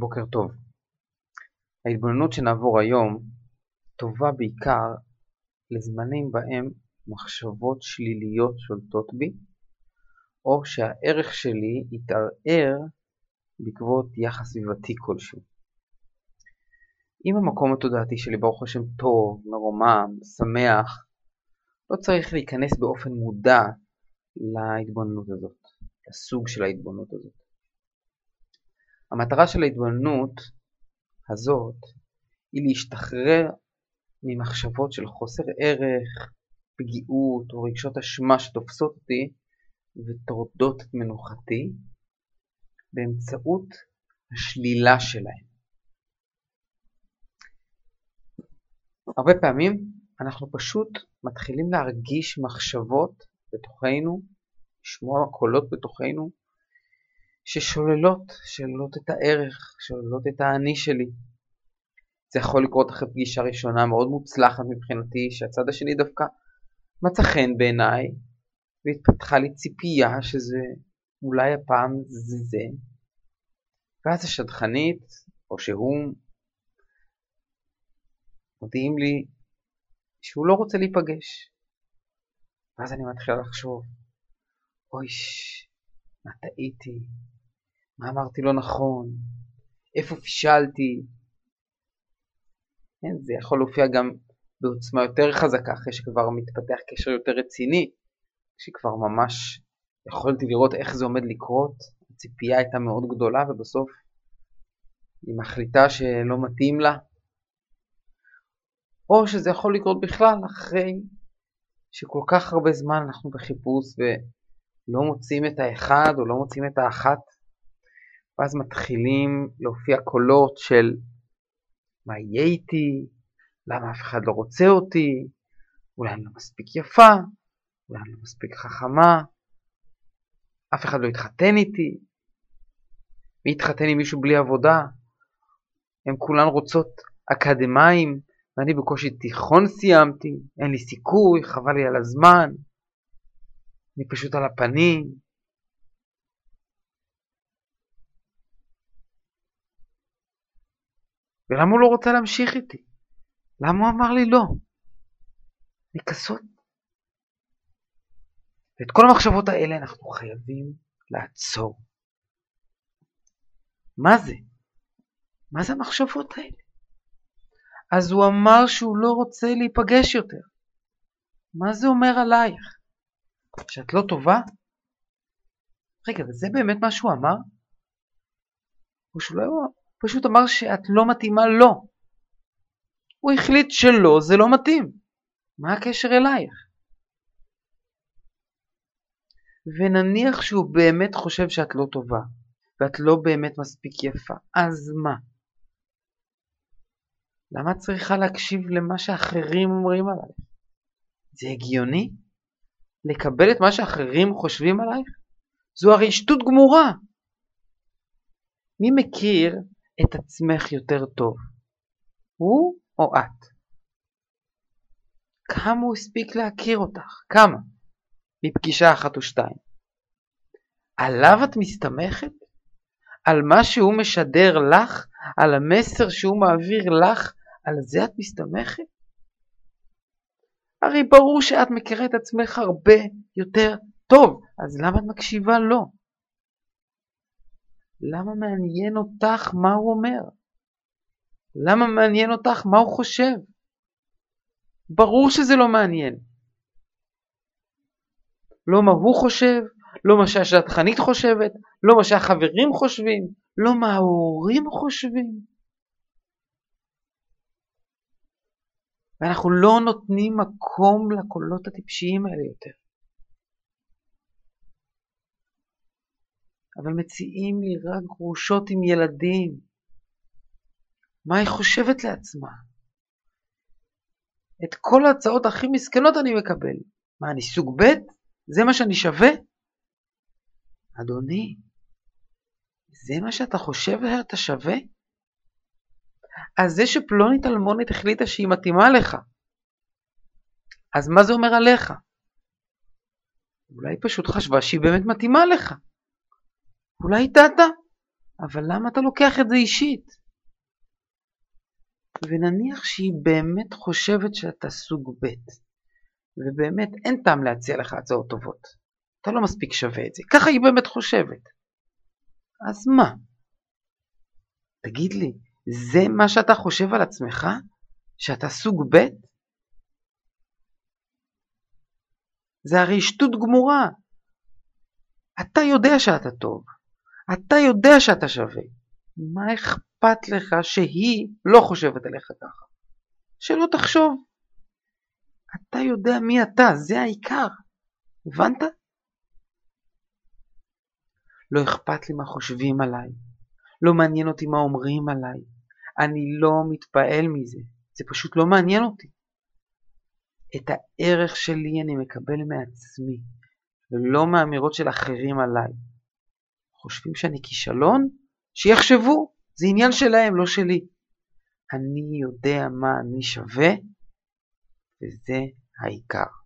בוקר טוב. ההתבוננות שנעבור היום טובה בעיקר לזמנים בהם מחשבות שליליות שולטות בי, או שהערך שלי יתערער בעקבות יחס סביבתי כלשהו. אם המקום התודעתי שלי ברוך השם טוב, מרומם, שמח, לא צריך להיכנס באופן מודע להתבוננות הזאת, לסוג של ההתבוננות הזאת. המטרה של ההתבוננות הזאת היא להשתחרר ממחשבות של חוסר ערך, פגיעות או רגשות אשמה שתופסות אותי וטורדות את מנוחתי באמצעות השלילה שלהם. הרבה פעמים אנחנו פשוט מתחילים להרגיש מחשבות בתוכנו, לשמוע קולות בתוכנו ששוללות, שוללות את הערך, שוללות את האני שלי. זה יכול לקרות אחרי פגישה ראשונה מאוד מוצלחת מבחינתי, שהצד השני דווקא מצא חן בעיניי, והתפתחה לי ציפייה שזה אולי הפעם זה זה, ואז השדכנית, או שהוא, מודיעים לי שהוא לא רוצה להיפגש. ואז אני מתחילה לחשוב, אוי, מה טעיתי, מה אמרתי לא נכון, איפה פישלתי. כן, זה יכול להופיע גם בעוצמה יותר חזקה, אחרי שכבר מתפתח קשר יותר רציני, שכבר ממש יכולתי לראות איך זה עומד לקרות, הציפייה הייתה מאוד גדולה ובסוף היא מחליטה שלא מתאים לה. או שזה יכול לקרות בכלל אחרי שכל כך הרבה זמן אנחנו בחיפוש ולא מוצאים את האחד או לא מוצאים את האחת ואז מתחילים להופיע קולות של מה יהיה איתי, למה אף אחד לא רוצה אותי, אולי אני לא מספיק יפה, אולי אני לא מספיק חכמה, אף אחד לא יתחתן איתי, מי יתחתן עם מישהו בלי עבודה? הן כולן רוצות אקדמאים, ואני בקושי תיכון סיימתי, אין לי סיכוי, חבל לי על הזמן, אני פשוט על הפנים. ולמה הוא לא רוצה להמשיך איתי? למה הוא אמר לי לא? אני כסות. ואת כל המחשבות האלה אנחנו חייבים לעצור. מה זה? מה זה המחשבות האלה? אז הוא אמר שהוא לא רוצה להיפגש יותר. מה זה אומר עלייך? שאת לא טובה? רגע, וזה באמת מה שהוא אמר? או שהוא לא פשוט אמר שאת לא מתאימה לו. הוא החליט שלא, זה לא מתאים. מה הקשר אלייך? ונניח שהוא באמת חושב שאת לא טובה, ואת לא באמת מספיק יפה, אז מה? למה את צריכה להקשיב למה שאחרים אומרים עלייך? זה הגיוני? לקבל את מה שאחרים חושבים עלייך? זו הרי שטות גמורה. מי מכיר את עצמך יותר טוב, הוא או את? כמה הוא הספיק להכיר אותך? כמה? מפגישה אחת או שתיים. עליו את מסתמכת? על מה שהוא משדר לך? על המסר שהוא מעביר לך? על זה את מסתמכת? הרי ברור שאת מכירה את עצמך הרבה יותר טוב, אז למה את מקשיבה לו? למה מעניין אותך מה הוא אומר? למה מעניין אותך מה הוא חושב? ברור שזה לא מעניין. לא מה הוא חושב, לא מה שהשטחנית חושבת, לא מה שהחברים חושבים, לא מה ההורים חושבים. ואנחנו לא נותנים מקום לקולות הטיפשיים האלה יותר. אבל מציעים לי רק גרושות עם ילדים. מה היא חושבת לעצמה? את כל ההצעות הכי מסכנות אני מקבל. מה, אני סוג ב'? זה מה שאני שווה? אדוני, זה מה שאתה חושב שאתה שווה? אז זה שפלונית אלמונית החליטה שהיא מתאימה לך, אז מה זה אומר עליך? אולי פשוט חשבה שהיא באמת מתאימה לך. אולי טעתה. אבל למה אתה לוקח את זה אישית? ונניח שהיא באמת חושבת שאתה סוג ב', ובאמת אין טעם להציע לך הצעות טובות. אתה לא מספיק שווה את זה. ככה היא באמת חושבת. אז מה? תגיד לי, זה מה שאתה חושב על עצמך? שאתה סוג ב'? זה הרי שטות גמורה. אתה יודע שאתה טוב. אתה יודע שאתה שווה. מה אכפת לך שהיא לא חושבת עליך ככה? שלא תחשוב. אתה יודע מי אתה, זה העיקר. הבנת? לא אכפת לי מה חושבים עליי. לא מעניין אותי מה אומרים עליי. אני לא מתפעל מזה. זה פשוט לא מעניין אותי. את הערך שלי אני מקבל מעצמי, ולא מאמירות של אחרים עליי. חושבים שאני כישלון? שיחשבו, זה עניין שלהם, לא שלי. אני יודע מה אני שווה, וזה העיקר.